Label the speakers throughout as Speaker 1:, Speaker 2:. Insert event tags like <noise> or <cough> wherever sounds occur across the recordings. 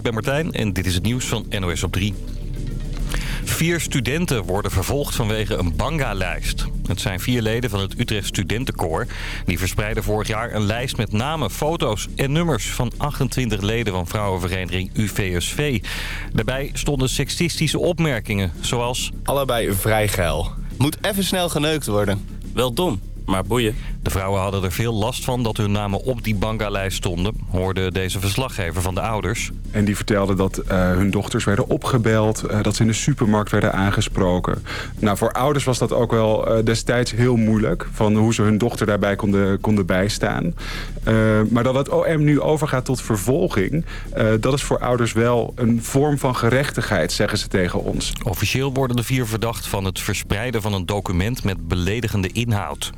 Speaker 1: ik ben Martijn en dit is het nieuws van NOS op 3. Vier studenten worden vervolgd vanwege een banga-lijst. Het zijn vier leden van het Utrecht Studentenkoor. Die verspreidden vorig jaar een lijst met namen, foto's en nummers... van 28 leden van vrouwenvereniging UVSV. Daarbij stonden seksistische opmerkingen, zoals...
Speaker 2: Allebei vrij geil. Moet even snel geneukt worden.
Speaker 3: Wel dom maar boeien.
Speaker 1: De vrouwen hadden er veel last van dat hun namen op die banga-lijst stonden, hoorde deze verslaggever van de ouders.
Speaker 4: En die vertelden dat uh, hun dochters werden opgebeld, uh, dat ze in de supermarkt werden aangesproken. Nou, voor ouders was dat ook wel uh, destijds heel moeilijk, van hoe ze hun dochter daarbij konden, konden bijstaan. maar dat het OM nu overgaat tot vervolging, dat is voor ouders wel een vorm van gerechtigheid, zeggen ze tegen ons.
Speaker 1: Officieel worden de vier verdacht van het verspreiden van een document met beledigende inhoud.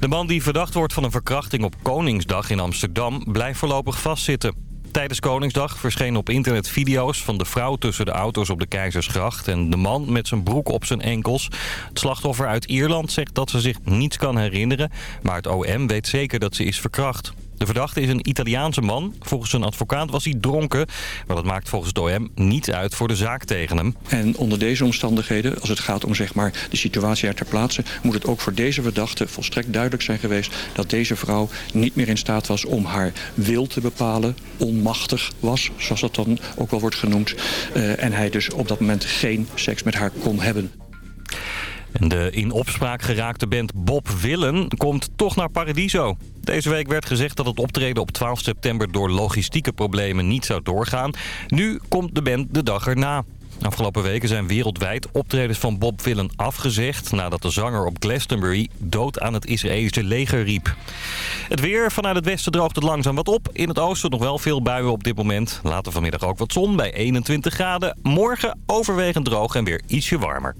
Speaker 1: De man die verdacht wordt van een verkrachting op Koningsdag in Amsterdam blijft voorlopig vastzitten. Tijdens Koningsdag verschenen op internet video's van de vrouw tussen de auto's op de Keizersgracht... en de man met zijn broek op zijn enkels. Het slachtoffer uit Ierland zegt dat ze zich niets kan herinneren... maar het OM weet zeker dat ze is verkracht. De verdachte is een Italiaanse man. Volgens een advocaat was hij dronken. Maar dat maakt volgens het OM niet uit voor de zaak tegen hem.
Speaker 5: En onder deze omstandigheden, als het gaat om zeg maar, de situatie ter plaatse... moet het ook voor deze verdachte volstrekt duidelijk zijn geweest... dat deze vrouw niet meer in staat was om haar wil te bepalen. Onmachtig was, zoals dat dan ook wel wordt genoemd. Uh, en hij dus op dat moment geen seks met haar kon hebben.
Speaker 1: De in opspraak geraakte band Bob Willen komt toch naar Paradiso. Deze week werd gezegd dat het optreden op 12 september door logistieke problemen niet zou doorgaan. Nu komt de band de dag erna. Afgelopen weken zijn wereldwijd optredens van Bob Willen afgezegd... nadat de zanger op Glastonbury dood aan het Israëlische leger riep. Het weer vanuit het westen droogt het langzaam wat op. In het oosten nog wel veel buien op dit moment. Later vanmiddag ook wat zon bij 21 graden. Morgen overwegend droog en weer ietsje warmer.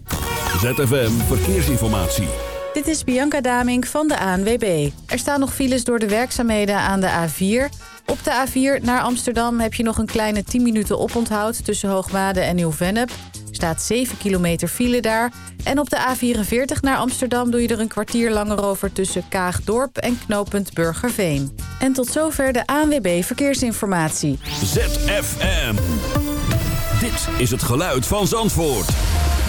Speaker 6: ZFM Verkeersinformatie.
Speaker 7: Dit is Bianca Daming van de ANWB. Er staan nog files door de werkzaamheden aan de A4. Op de A4 naar Amsterdam heb je nog een kleine 10 minuten oponthoud... tussen Hoogmade en Nieuw-Vennep. staat 7 kilometer file daar. En op de A44 naar Amsterdam doe je er een kwartier langer over... tussen Kaagdorp en knooppunt Burgerveen. En tot zover de ANWB Verkeersinformatie.
Speaker 6: ZFM. Dit is het geluid van Zandvoort.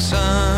Speaker 8: Sun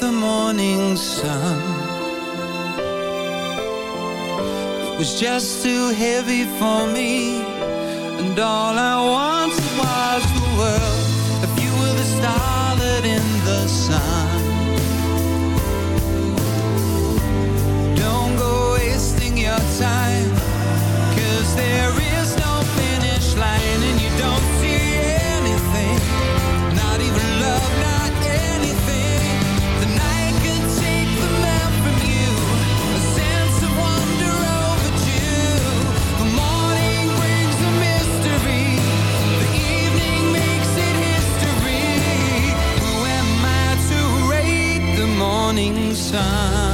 Speaker 8: the morning sun. It was just too heavy for me And all I wanted was the world. If you were the starlet in the sun.
Speaker 6: 伤。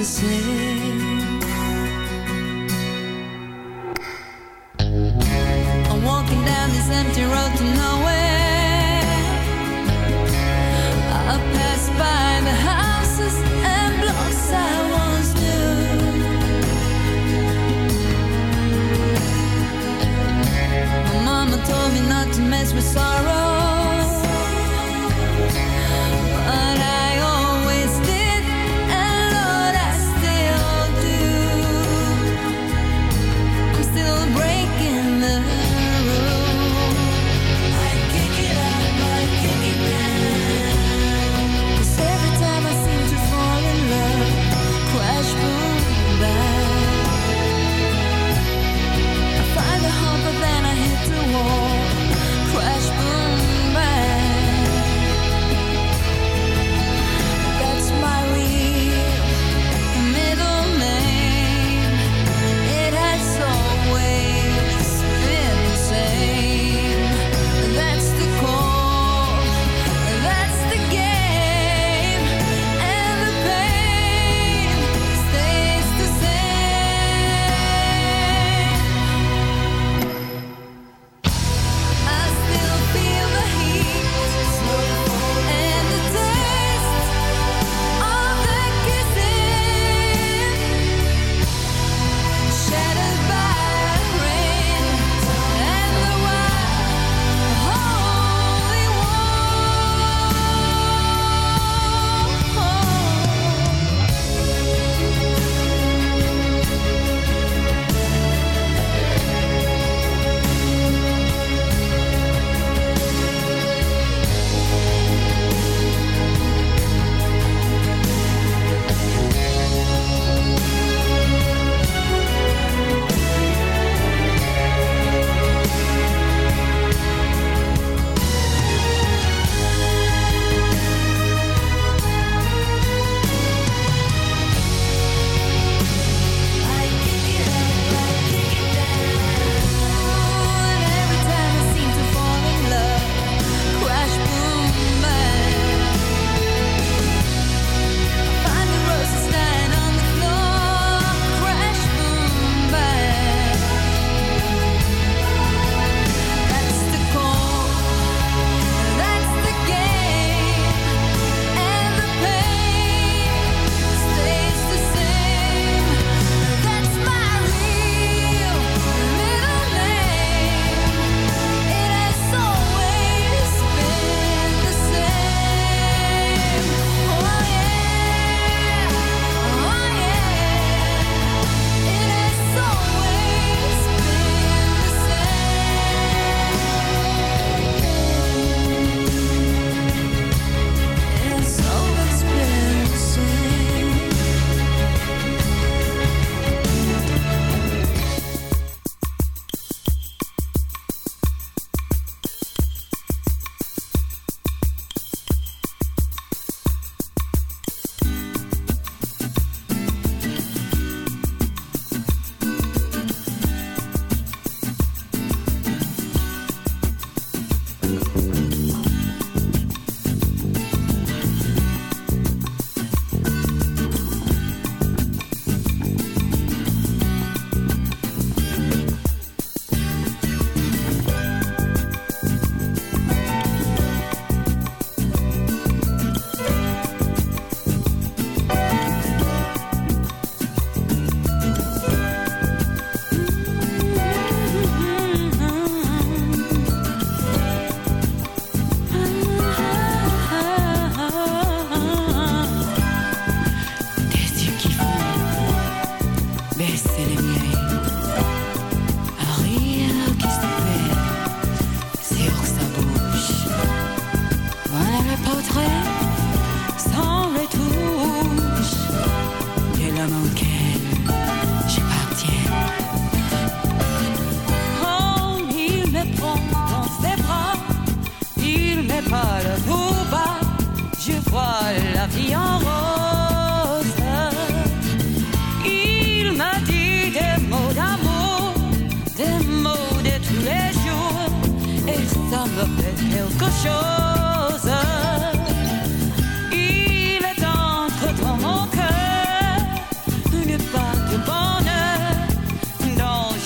Speaker 9: the same.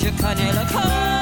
Speaker 9: Je le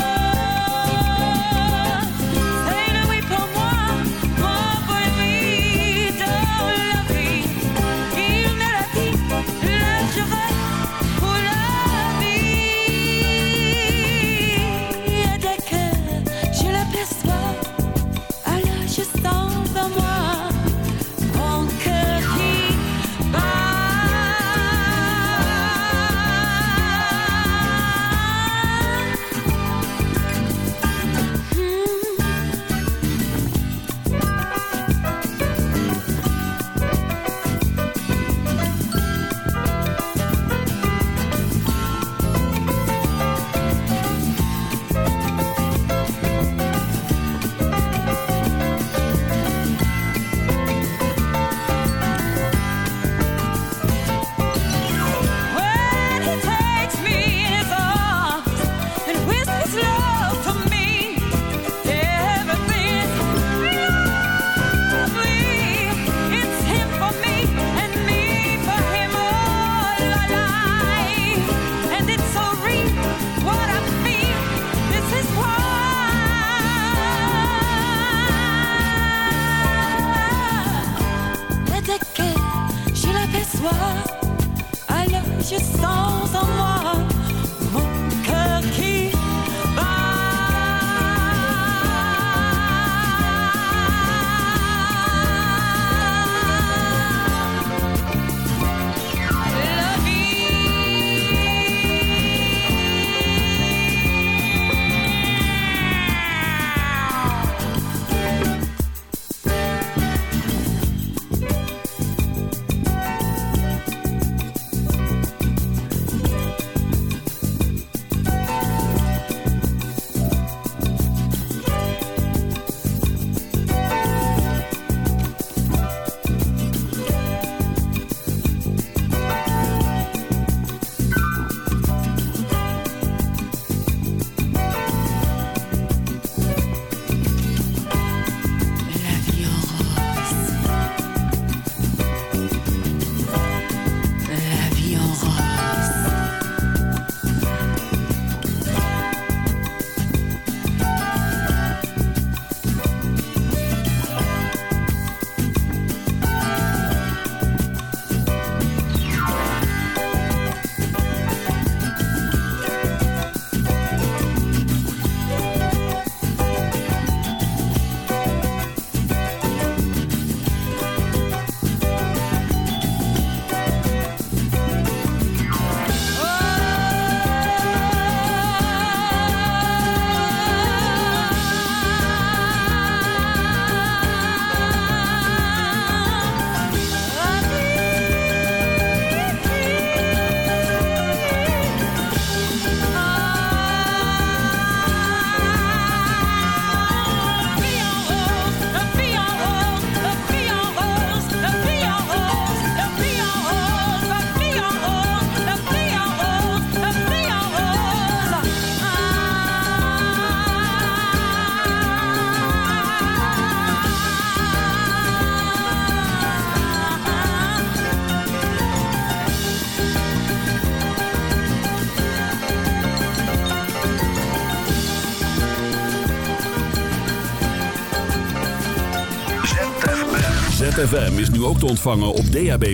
Speaker 6: ZFM is nu ook te ontvangen op DAB+.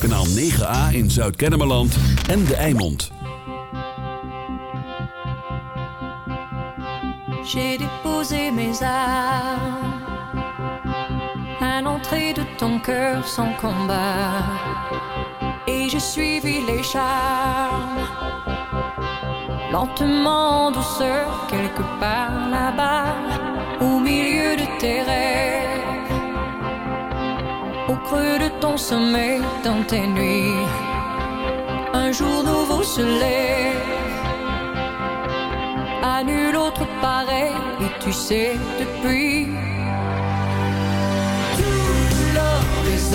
Speaker 6: Kanaal 9A in Zuid-Kennemerland en De Eimond.
Speaker 9: J'ai déposé mes armes à l'entrée de ton cœur sans combat. Et j'ai suivi les charmes, lentement en douceur, quelque part là-bas, au milieu de tes rêves, au creux de ton sommeil, dans tes nuits. Un jour nouveau se lève à nul autre pareil, et tu sais depuis. Tout l'or des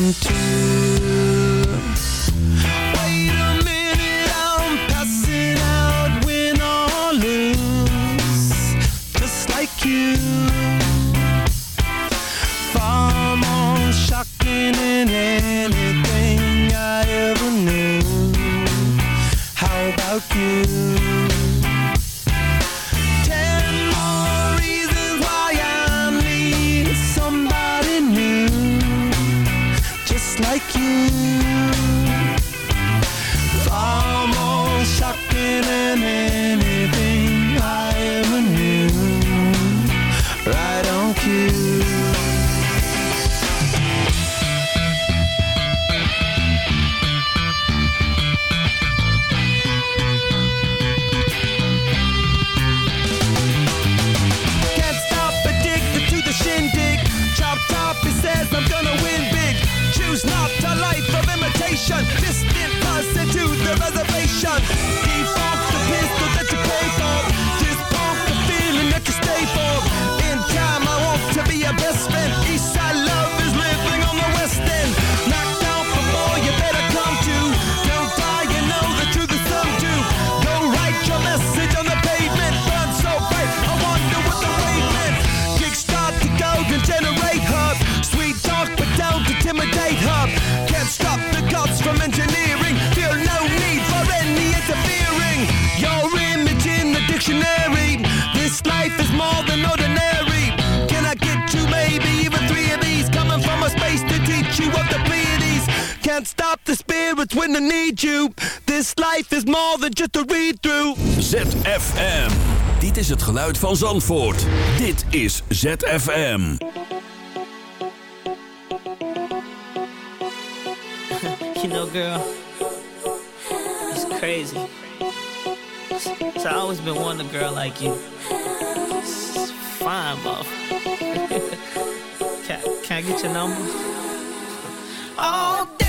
Speaker 10: and
Speaker 6: ZFM. Dit is het geluid van Zandvoort. Dit is ZFM.
Speaker 11: You know, girl, it's crazy. So I always been wanting a girl like you. It's fine, mom. <laughs> can, can I get your?
Speaker 9: Oh,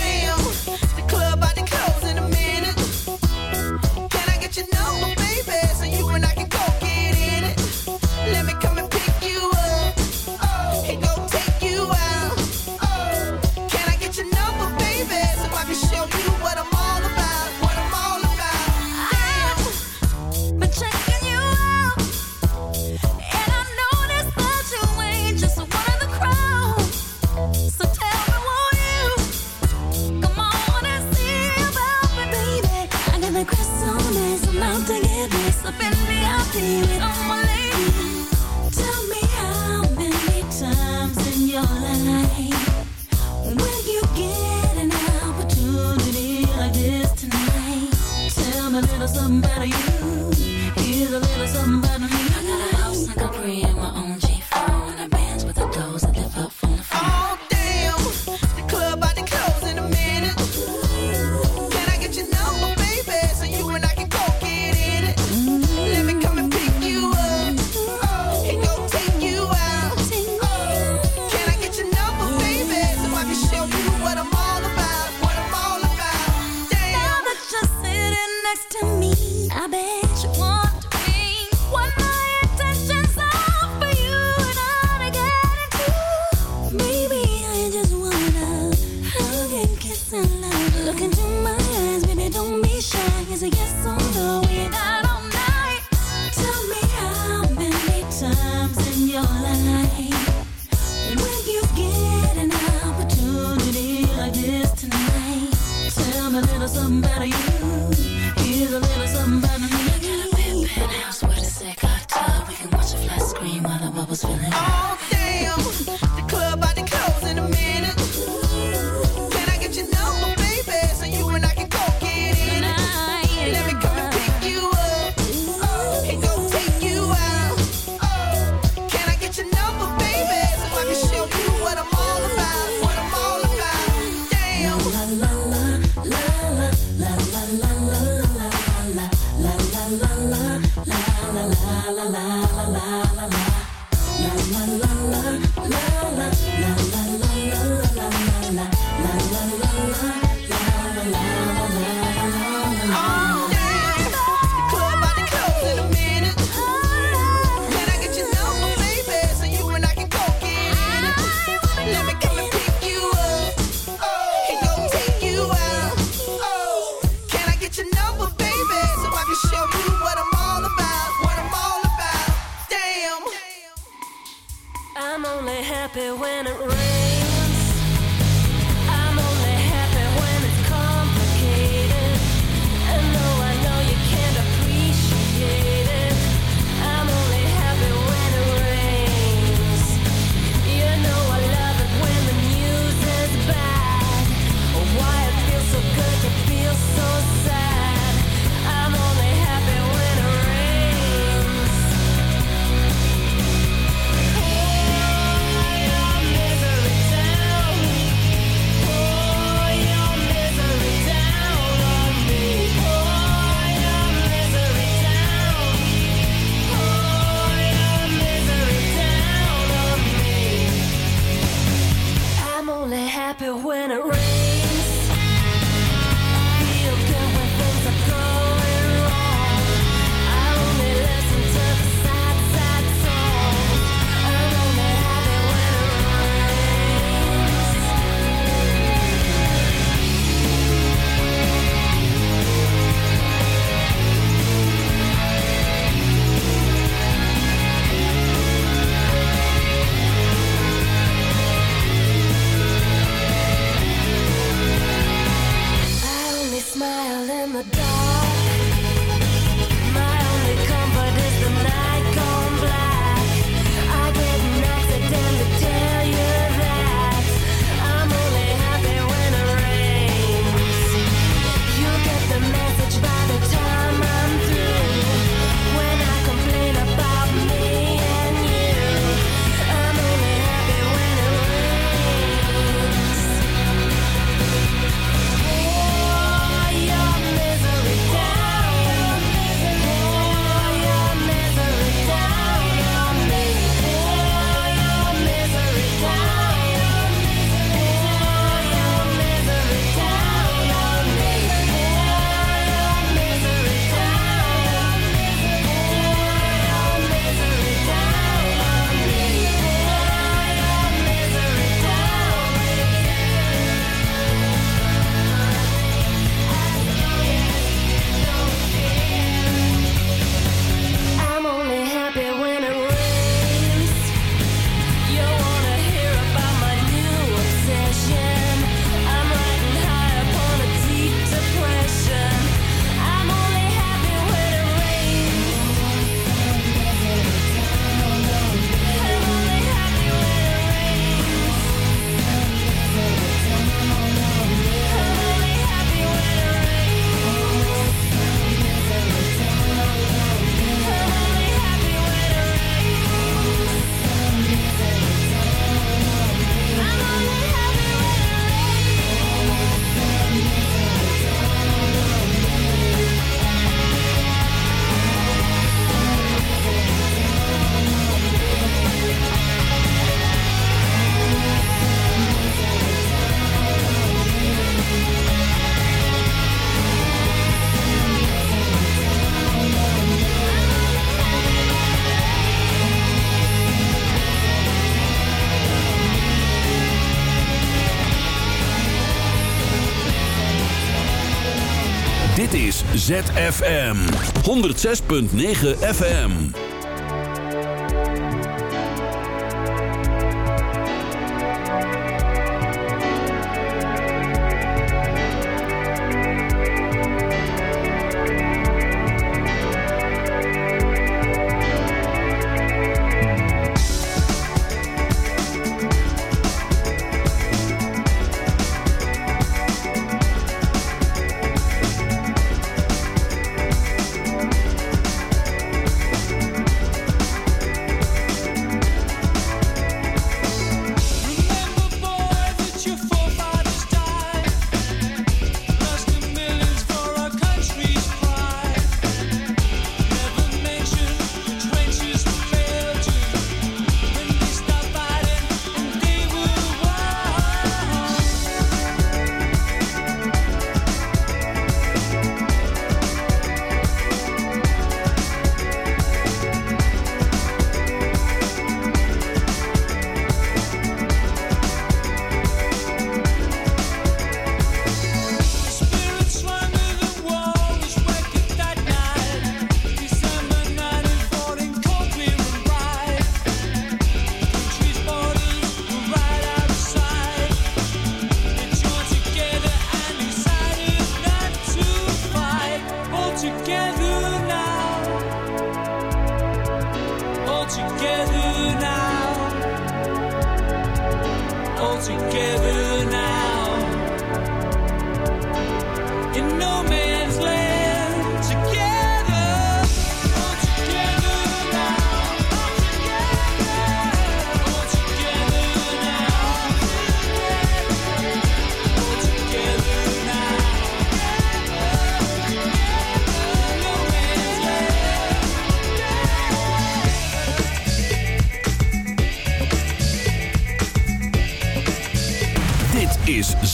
Speaker 12: ZFM 106.9 FM.